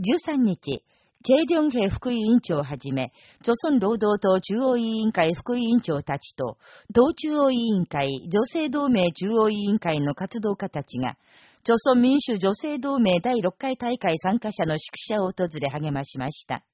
13日、チェ・ジョンヘ副委員長をはじめ、朝鮮労働党中央委員会副委員長たちと、党中央委員会、女性同盟中央委員会の活動家たちが、朝鮮民主女性同盟第6回大会参加者の宿舎を訪れ励ましました。